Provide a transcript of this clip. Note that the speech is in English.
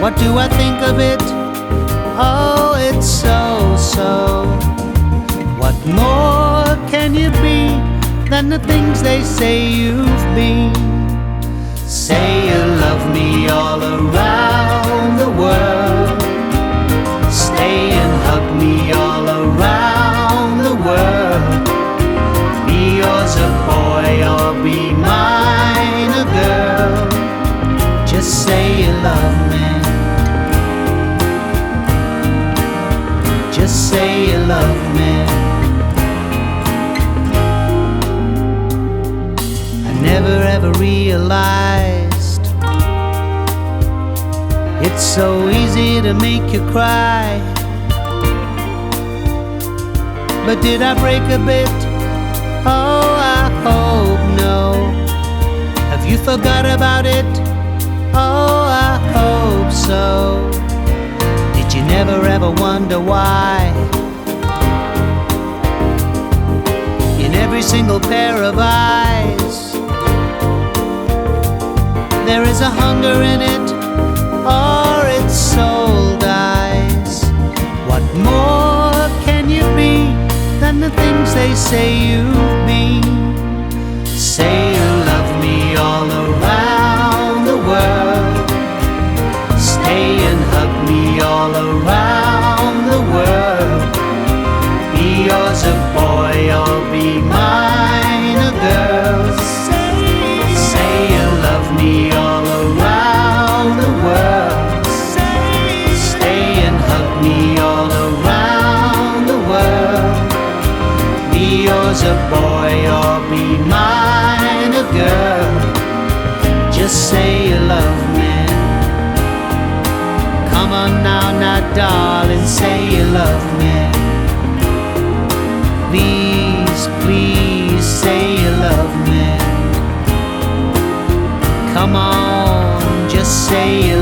What do I think of it? Oh, it's so, so. What more can you be than the things they say you've been? Say you love me all around the world. Stay and hug me all around the world. Be yours a boy or be mine a girl. Just say you love me. Never ever realized it's so easy to make you cry. But did I break a bit? Oh, I hope no. Have you forgot about it? Oh, I hope so. Did you never ever wonder why? Single pair of eyes, there is a hunger in it, or its soul dies. What more can you be than the things they say you've A boy or be mine a girl. Just say you love me. Come on now, now, darling, say you love me. Please, please say you love me. Come on, just say you